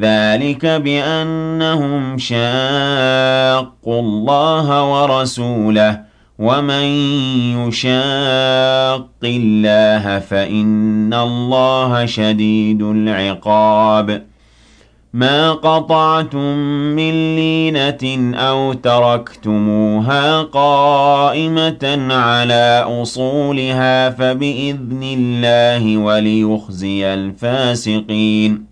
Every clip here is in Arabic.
ذلك بأنهم شاقوا الله ورسوله ومن يشاق الله فإن الله شديد العقاب. ما قطعتم من لينة أو تركتموها قائمة على أصولها فبإذن الله وليخزي الفاسقين.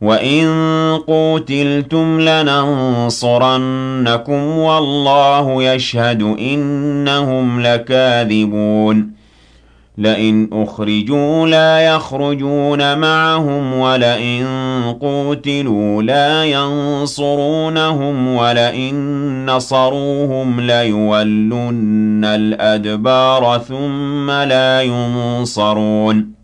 وَإِن قُوتِلْتُمْ لَنَنصُرَنَّكُمْ وَاللَّهُ يَشْهَدُ إِنَّهُمْ لَكَاذِبُونَ لئن أخرجوا لا يخرجون معهم ولئن قوتلوا لا ينصرونهم ولئن نصروهم ليولن الأدبار ثم لا ينصرون